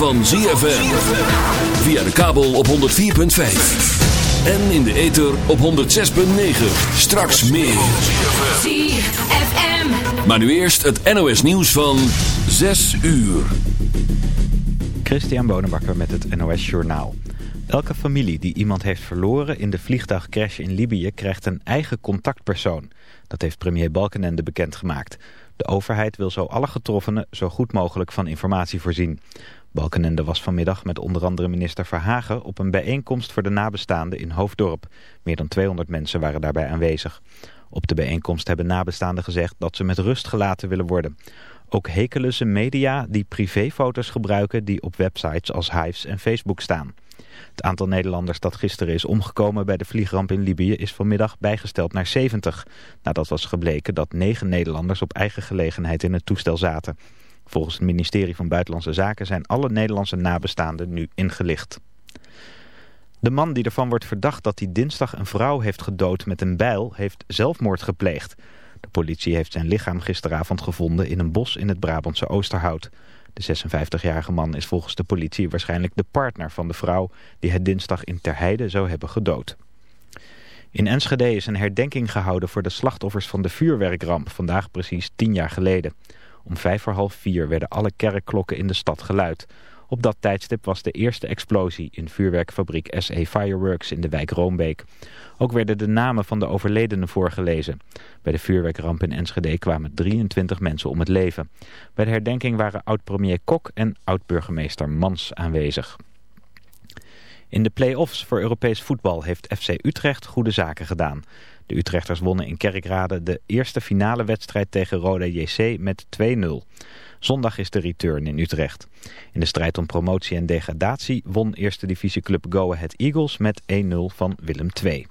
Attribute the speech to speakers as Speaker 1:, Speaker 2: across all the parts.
Speaker 1: van ZFM. Via de kabel op 104.5. En in de ether op 106.9. Straks meer.
Speaker 2: ZFM.
Speaker 1: Maar nu eerst het NOS nieuws van 6 uur.
Speaker 3: Christian Bonenbakker met het NOS Journaal. Elke familie die iemand heeft verloren in de vliegtuigcrash in Libië krijgt een eigen contactpersoon. Dat heeft premier Balkenende bekendgemaakt. De overheid wil zo alle getroffenen zo goed mogelijk van informatie voorzien. Balkenende was vanmiddag met onder andere minister Verhagen op een bijeenkomst voor de nabestaanden in Hoofddorp. Meer dan 200 mensen waren daarbij aanwezig. Op de bijeenkomst hebben nabestaanden gezegd dat ze met rust gelaten willen worden. Ook hekelen ze media die privéfoto's gebruiken die op websites als Hives en Facebook staan. Het aantal Nederlanders dat gisteren is omgekomen bij de vliegramp in Libië is vanmiddag bijgesteld naar 70. Nadat was gebleken dat negen Nederlanders op eigen gelegenheid in het toestel zaten. Volgens het ministerie van Buitenlandse Zaken zijn alle Nederlandse nabestaanden nu ingelicht. De man die ervan wordt verdacht dat hij dinsdag een vrouw heeft gedood met een bijl, heeft zelfmoord gepleegd. De politie heeft zijn lichaam gisteravond gevonden in een bos in het Brabantse Oosterhout. De 56-jarige man is volgens de politie waarschijnlijk de partner van de vrouw die het dinsdag in Terheide zou hebben gedood. In Enschede is een herdenking gehouden voor de slachtoffers van de vuurwerkramp, vandaag precies tien jaar geleden. Om vijf voor half vier werden alle kerkklokken in de stad geluid. Op dat tijdstip was de eerste explosie in vuurwerkfabriek SE Fireworks in de wijk Roombeek. Ook werden de namen van de overledenen voorgelezen. Bij de vuurwerkramp in Enschede kwamen 23 mensen om het leven. Bij de herdenking waren oud-premier Kok en oud-burgemeester Mans aanwezig. In de play-offs voor Europees voetbal heeft FC Utrecht goede zaken gedaan. De Utrechters wonnen in Kerkrade de eerste finale wedstrijd tegen Roda JC met 2-0. Zondag is de return in Utrecht. In de strijd om promotie en degradatie won eerste divisieclub Go Ahead Eagles met 1-0 van Willem II.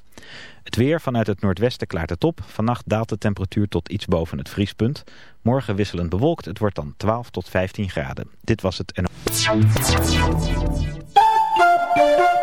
Speaker 3: Het weer vanuit het noordwesten klaart het op. Vannacht daalt de temperatuur tot iets boven het vriespunt. Morgen wisselend bewolkt. Het wordt dan 12 tot 15 graden. Dit was het...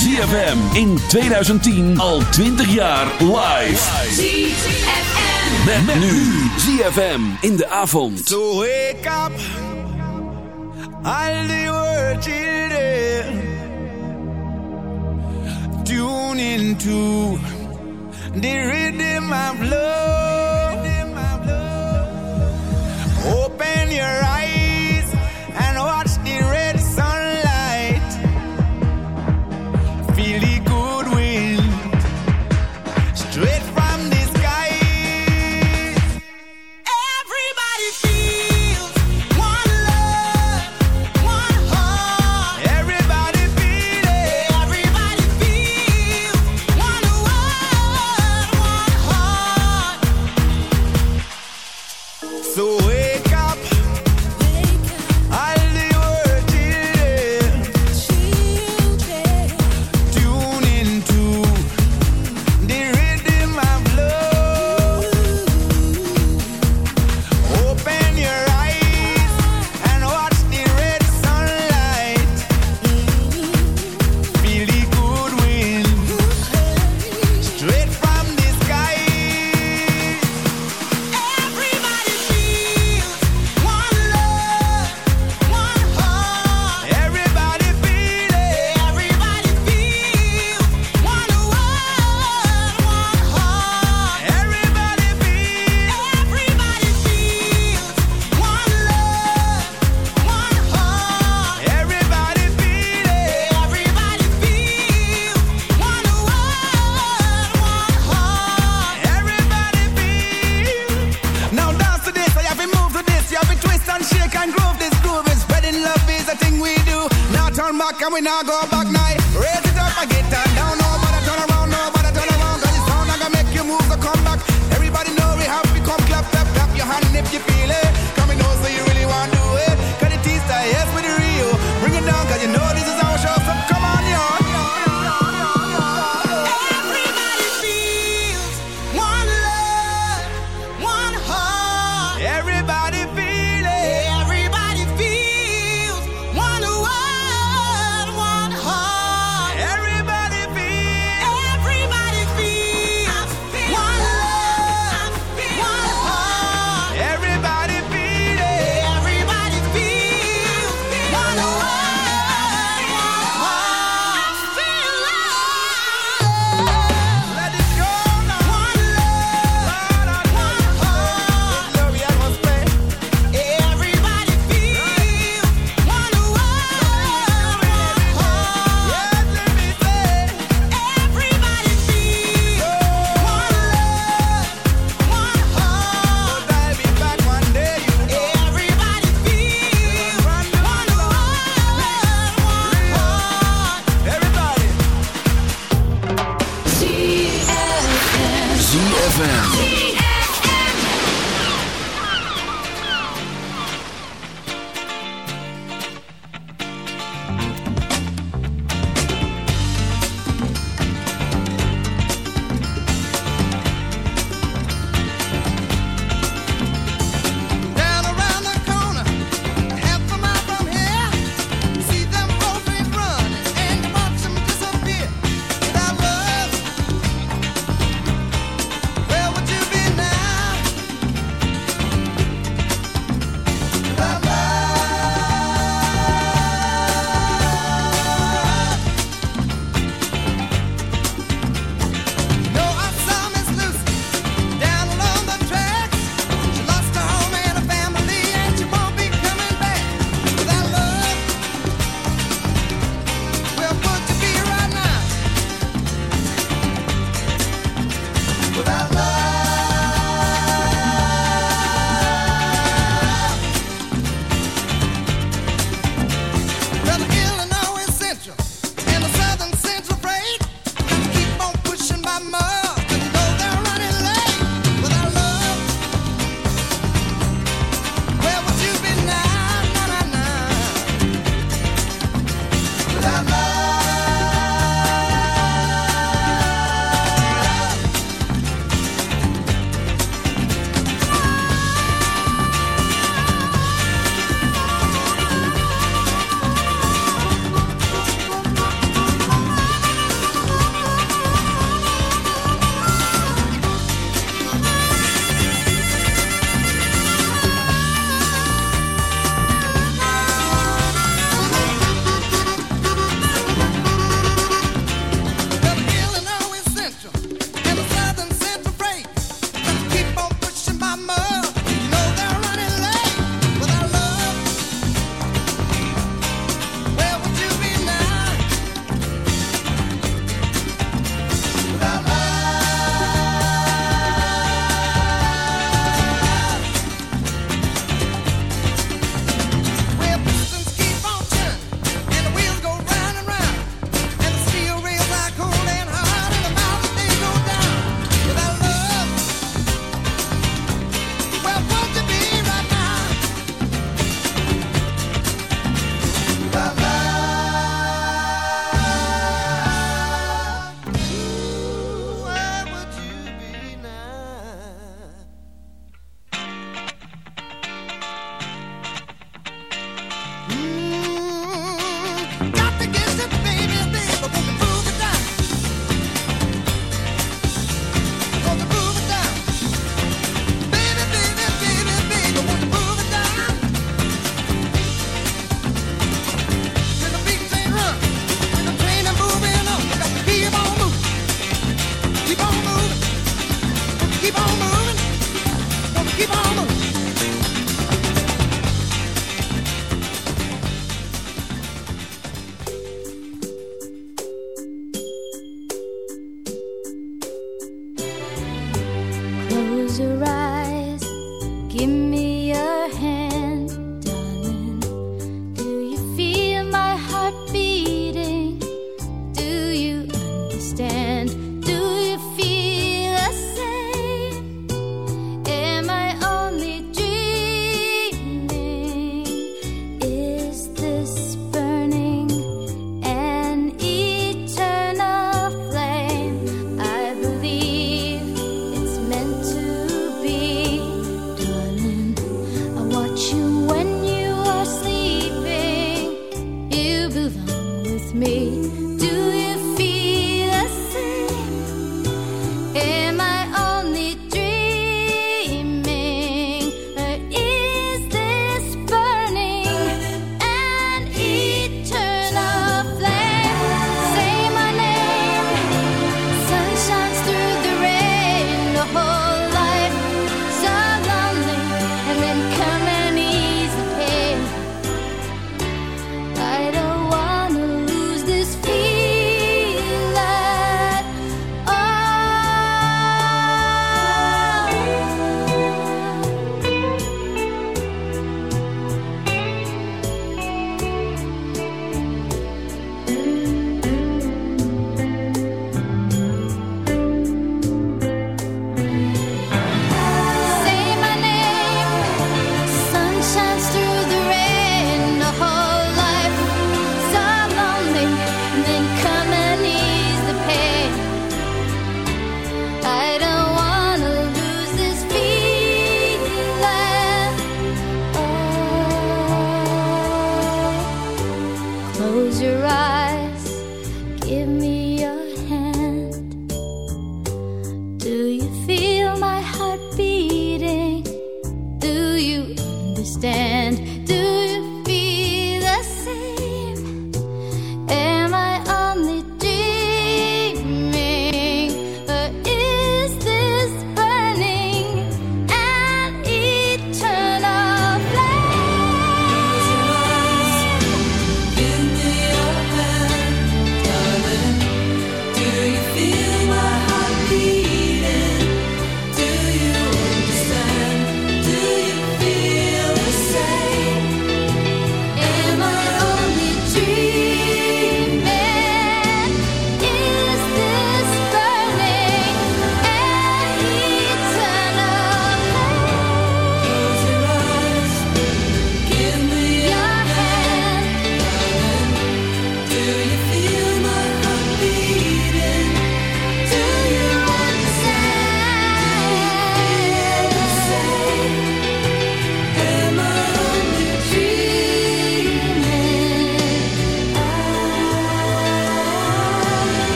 Speaker 1: ZFM in 2010 al 20 jaar live.
Speaker 2: ZFM.
Speaker 1: Met, met nu ZFM in de avond.
Speaker 4: So wake up, all the world children. Tune into the rhythm of love. Open your eyes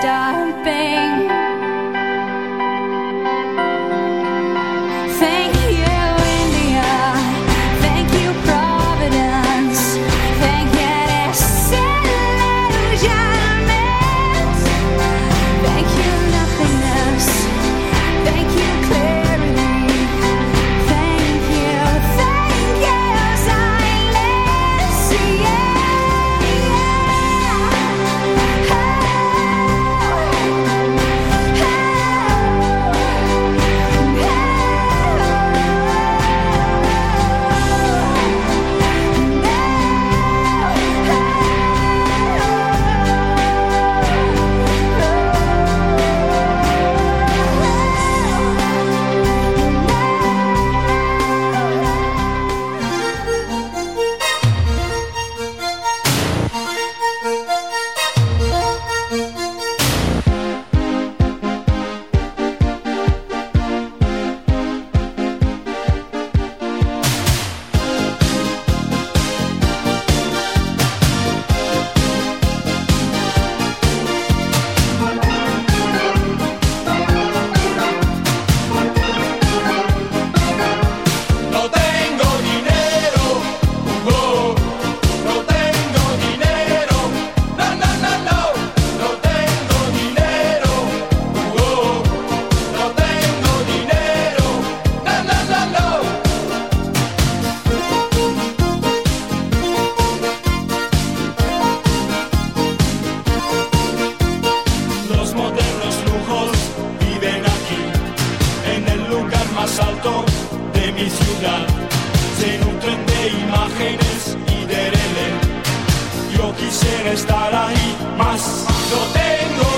Speaker 5: stop. mi ciudad se nutren de imágenes y de rele. Yo quisiera estar ahí, más no tengo.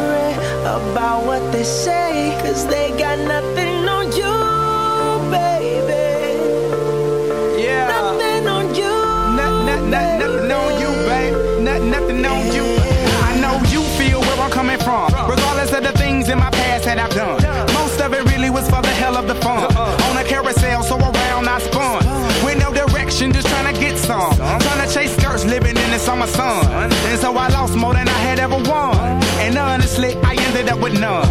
Speaker 6: about what they say, cause they got nothing on you, baby.
Speaker 7: Yeah.
Speaker 6: Nothing on you.
Speaker 7: Not, not, nothing on you, baby. Not, nothing on you. I know you feel where I'm coming from. Regardless of the things in my past that I've done. Most of it really was for the hell of the fun. On a carousel, so around I spun. With no direction, just trying to get some. Trying to chase skirts, living in the summer sun. And so I No.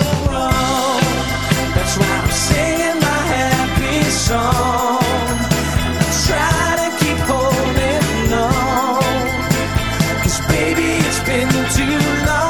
Speaker 8: Maybe it's been too long.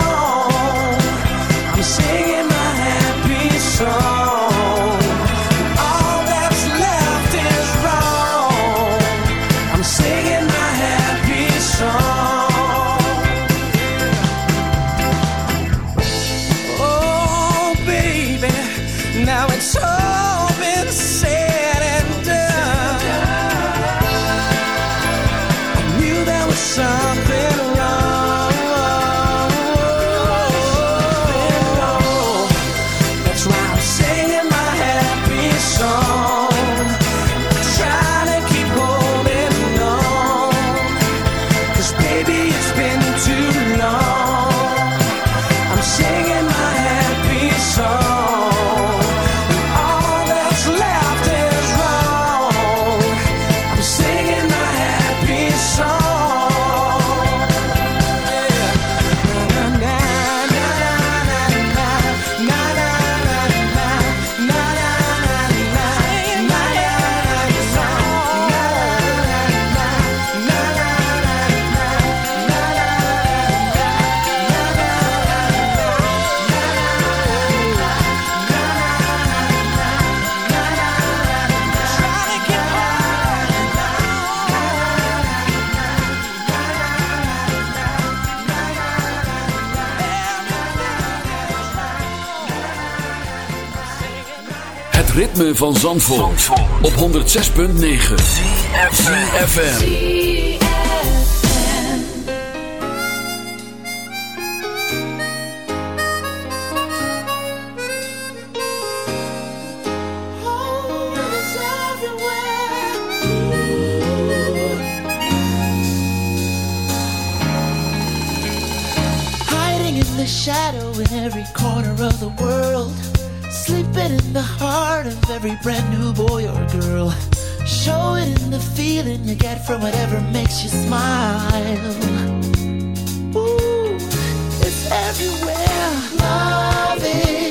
Speaker 2: van Zandvoort, op 106.9 CFFM
Speaker 9: Hiding in the shadow in every corner of the world. it in the heart of every brand new boy or girl. Show it in the feeling you get from whatever makes you smile. Ooh, it's everywhere. Love it.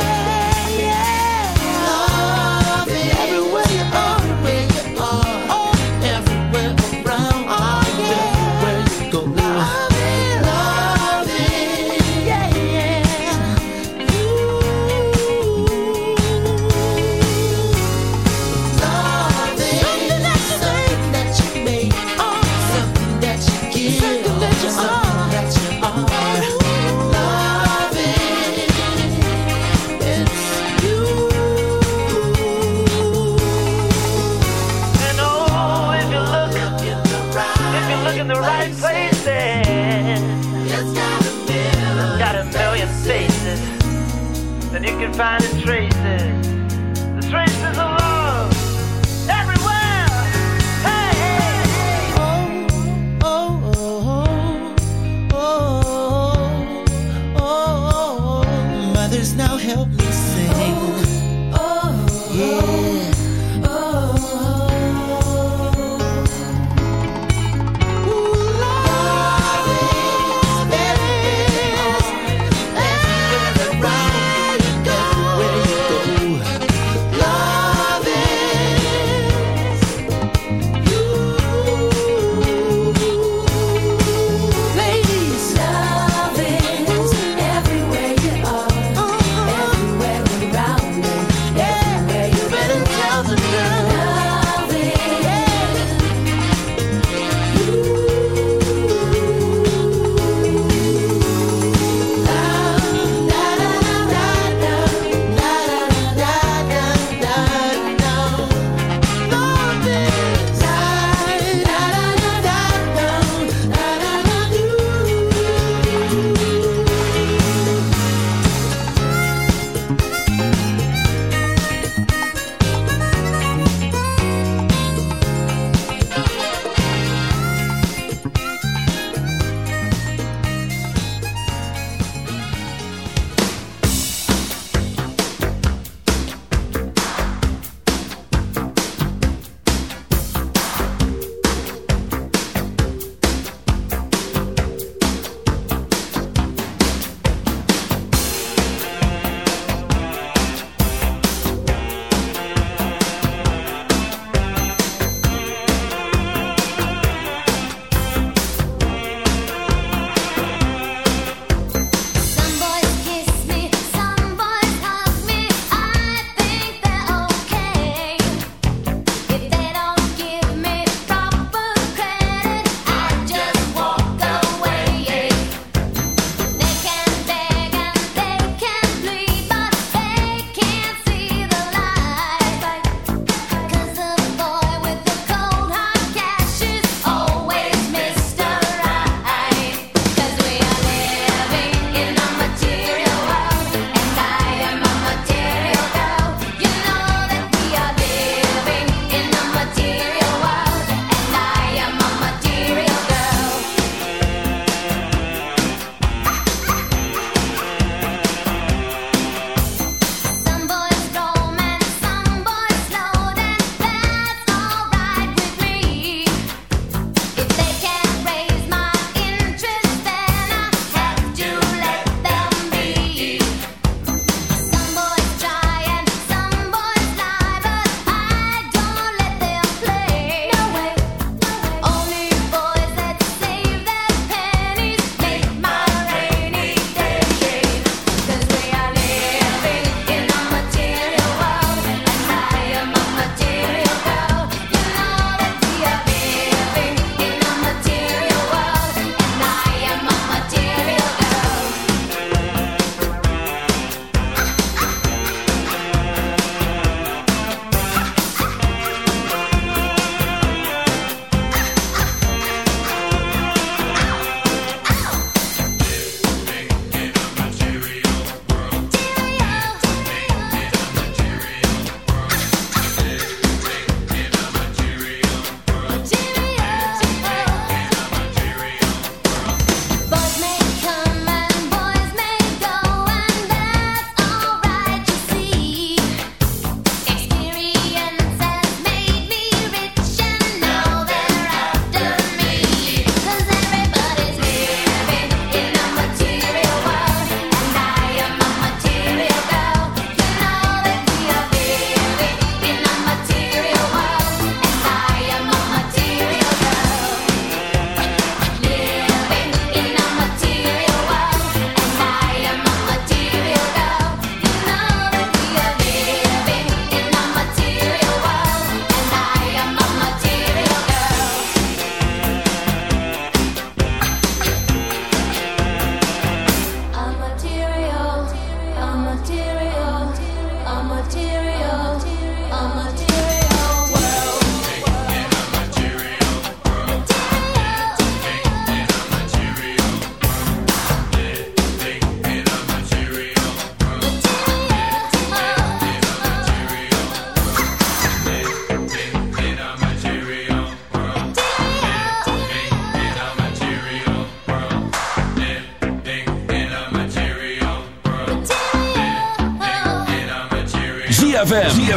Speaker 9: help me